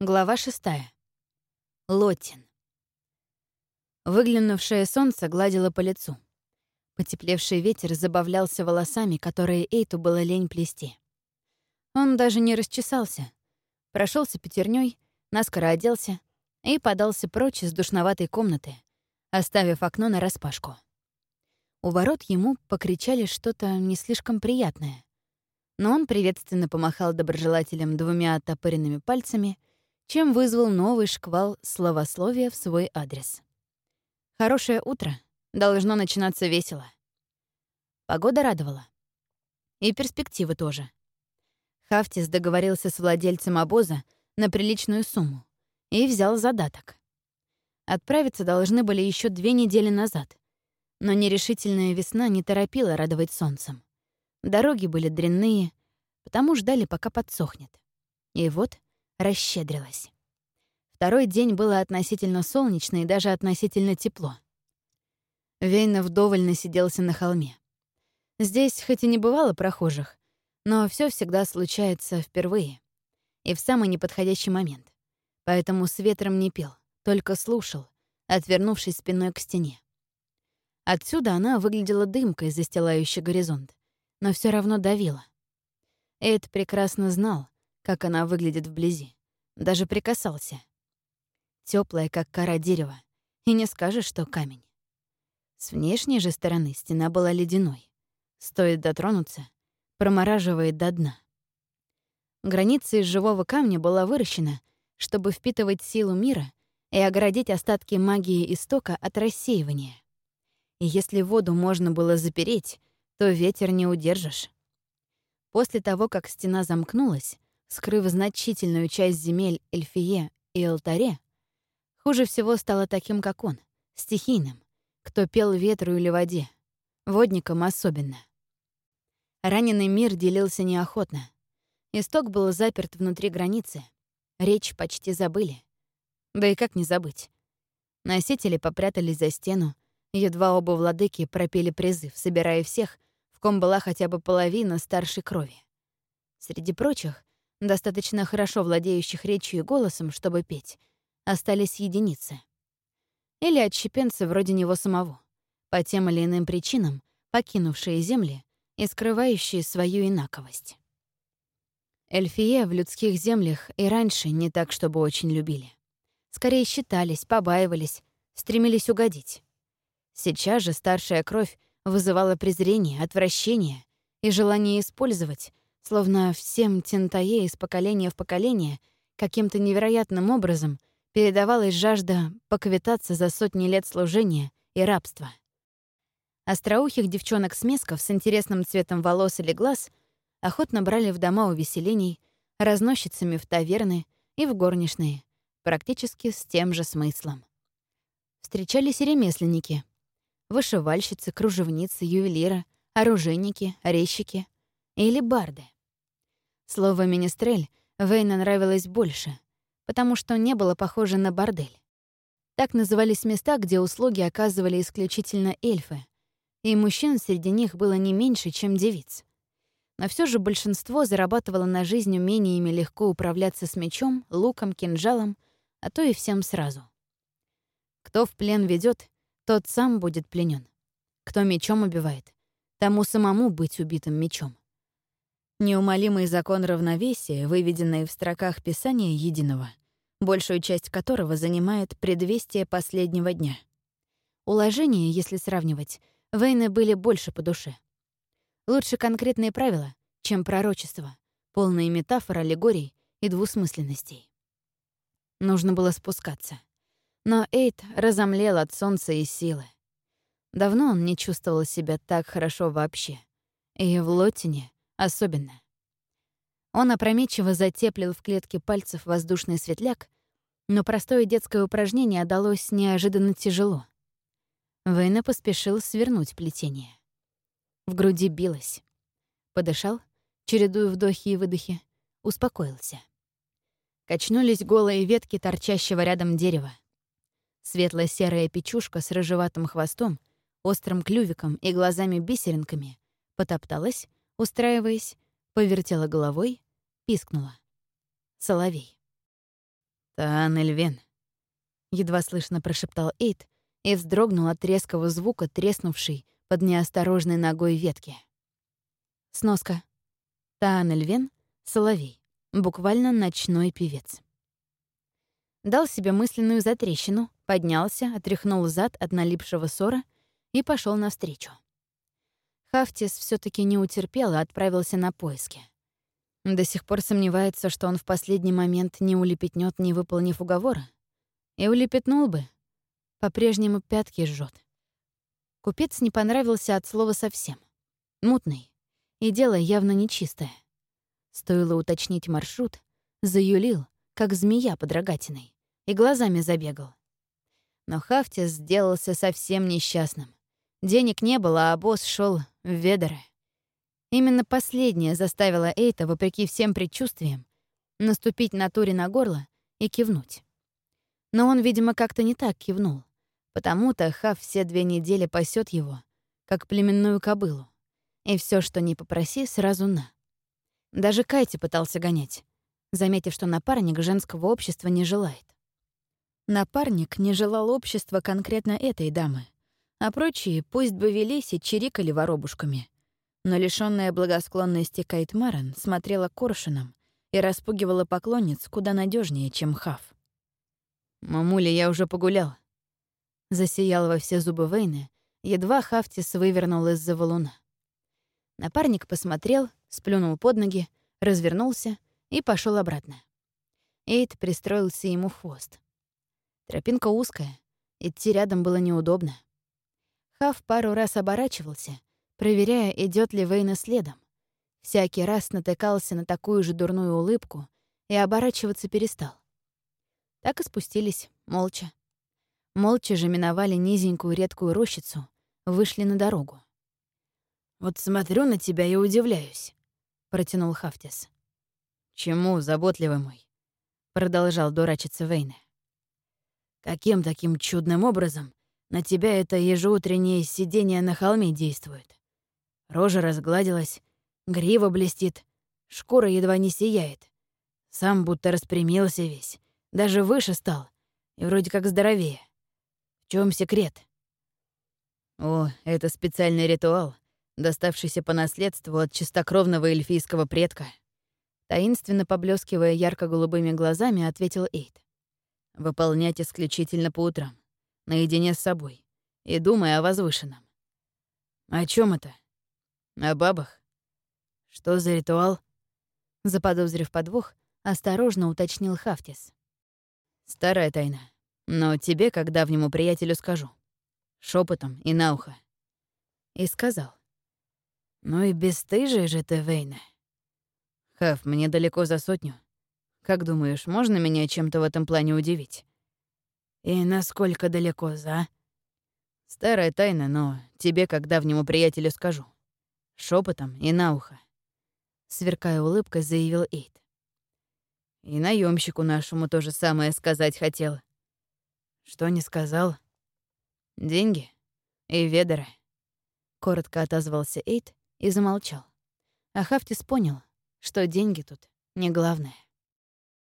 Глава шестая. Лотин. Выглянувшее солнце гладило по лицу. Потеплевший ветер забавлялся волосами, которые Эйту было лень плести. Он даже не расчесался. Прошелся пятерней, наскоро оделся и подался прочь из душноватой комнаты, оставив окно нараспашку. У ворот ему покричали что-то не слишком приятное. Но он приветственно помахал доброжелателям двумя оттопыренными пальцами — чем вызвал новый шквал словословия в свой адрес. Хорошее утро. Должно начинаться весело. Погода радовала. И перспективы тоже. Хафтис договорился с владельцем обоза на приличную сумму и взял задаток. Отправиться должны были еще две недели назад, но нерешительная весна не торопила радовать солнцем. Дороги были дрянные, потому ждали, пока подсохнет. И вот расщедрилась. Второй день было относительно солнечно и даже относительно тепло. Вейна вдоволь насиделся на холме. Здесь хоть и не бывало прохожих, но все всегда случается впервые и в самый неподходящий момент. Поэтому с ветром не пел, только слушал, отвернувшись спиной к стене. Отсюда она выглядела дымкой, застилающей горизонт, но все равно давила. Эд прекрасно знал, как она выглядит вблизи. Даже прикасался. Теплая, как кора дерева. И не скажешь, что камень. С внешней же стороны стена была ледяной. Стоит дотронуться, промораживает до дна. Граница из живого камня была выращена, чтобы впитывать силу мира и оградить остатки магии истока от рассеивания. И если воду можно было запереть, то ветер не удержишь. После того, как стена замкнулась, скрыв значительную часть земель Эльфие и Алтаре, хуже всего стало таким, как он, стихийным, кто пел ветру или воде, водником особенно. Раненый мир делился неохотно. Исток был заперт внутри границы. Речь почти забыли. Да и как не забыть? Носители попрятались за стену, едва оба владыки пропели призыв, собирая всех, в ком была хотя бы половина старшей крови. Среди прочих достаточно хорошо владеющих речью и голосом, чтобы петь, остались единицы. Или отщепенцы вроде него самого, по тем или иным причинам, покинувшие земли и скрывающие свою инаковость. Эльфие в людских землях и раньше не так, чтобы очень любили. Скорее считались, побаивались, стремились угодить. Сейчас же старшая кровь вызывала презрение, отвращение и желание использовать, Словно всем Тентае из поколения в поколение каким-то невероятным образом передавалась жажда поквитаться за сотни лет служения и рабства. Остроухих девчонок-смесков с интересным цветом волос или глаз охотно брали в дома увеселений, разносчицами в таверны и в горничные, практически с тем же смыслом. Встречались и ремесленники. Вышивальщицы, кружевницы, ювелиры, оружейники, резчики или барды. Слово «министрель» Вейна нравилось больше, потому что не было похоже на бордель. Так назывались места, где услуги оказывали исключительно эльфы, и мужчин среди них было не меньше, чем девиц. Но все же большинство зарабатывало на жизнь умениями легко управляться с мечом, луком, кинжалом, а то и всем сразу. Кто в плен ведет, тот сам будет пленен. Кто мечом убивает, тому самому быть убитым мечом. Неумолимый закон равновесия, выведенный в строках Писания Единого, большую часть которого занимает предвестие последнего дня. Уложения, если сравнивать, Вейны были больше по душе. Лучше конкретные правила, чем пророчество, полные метафор, аллегорий и двусмысленностей. Нужно было спускаться. Но Эйт разомлел от солнца и силы. Давно он не чувствовал себя так хорошо вообще. И в Лотине Особенно. Он опрометчиво затеплил в клетке пальцев воздушный светляк, но простое детское упражнение далось неожиданно тяжело. Вейна поспешил свернуть плетение. В груди билось. Подышал, чередуя вдохи и выдохи, успокоился. Качнулись голые ветки торчащего рядом дерева. Светло-серая печушка с рыжеватым хвостом, острым клювиком и глазами-бисеринками потопталась, устраиваясь, повертела головой, пискнула. Соловей. «Таан Эльвен», — едва слышно прошептал Эйт и вздрогнул от резкого звука, треснувшей под неосторожной ногой ветки. Сноска. Таан соловей, буквально ночной певец. Дал себе мысленную затрещину, поднялся, отряхнул зад от налипшего ссора и пошел навстречу. Хафтис все таки не утерпел и отправился на поиски. До сих пор сомневается, что он в последний момент не улепетнет, не выполнив уговора. И улепетнул бы. По-прежнему пятки жжет. Купец не понравился от слова совсем. Мутный. И дело явно нечистое. Стоило уточнить маршрут, заюлил, как змея под рогатиной, и глазами забегал. Но Хафтис сделался совсем несчастным. Денег не было, а босс шел в ведеры. Именно последнее заставило Эйта, вопреки всем предчувствиям, наступить натуре на горло и кивнуть. Но он, видимо, как-то не так кивнул. Потому-то Хав все две недели пасет его, как племенную кобылу. И все, что не попроси, сразу на. Даже Кайти пытался гонять, заметив, что напарник женского общества не желает. Напарник не желал общества конкретно этой дамы, а прочие пусть бы велись и чирикали воробушками — но лишённая благосклонности Кайт Марен смотрела коршуном и распугивала поклонниц куда надежнее, чем Хав. «Мамуля, я уже погулял». Засиял во все зубы Вейны, едва Хафтис вывернул из-за валуна. Напарник посмотрел, сплюнул под ноги, развернулся и пошел обратно. Эйд пристроился ему в хвост. Тропинка узкая, идти рядом было неудобно. Хав пару раз оборачивался, проверяя, идет ли Вейна следом. Всякий раз натыкался на такую же дурную улыбку и оборачиваться перестал. Так и спустились, молча. Молча же миновали низенькую редкую рощицу, вышли на дорогу. «Вот смотрю на тебя и удивляюсь», — протянул Хафтис. «Чему, заботливый мой?» — продолжал дурачиться Вейна. «Каким таким чудным образом на тебя это ежеутреннее сидение на холме действует? Рожа разгладилась, грива блестит, шкура едва не сияет. Сам будто распрямился весь, даже выше стал, и вроде как здоровее. В чем секрет? О, это специальный ритуал, доставшийся по наследству от чистокровного эльфийского предка. Таинственно поблескивая ярко-голубыми глазами, ответил Эйд. Выполнять исключительно по утрам, наедине с собой, и думая о возвышенном. О чем это? О бабах? Что за ритуал? Заподозрив подвох, осторожно уточнил Хафтис. Старая тайна, но тебе, как давнему приятелю, скажу. шепотом и на ухо. И сказал. Ну и бесстыжая же ты, Вейна. Хаф, мне далеко за сотню. Как думаешь, можно меня чем-то в этом плане удивить? И насколько далеко за? Старая тайна, но тебе, как давнему приятелю, скажу шепотом и на ухо. Сверкая улыбкой, заявил Эйд. И наемщику нашему то же самое сказать хотел. Что не сказал? Деньги и ведеры. Коротко отозвался Эйд и замолчал. А Хафтис понял, что деньги тут не главное.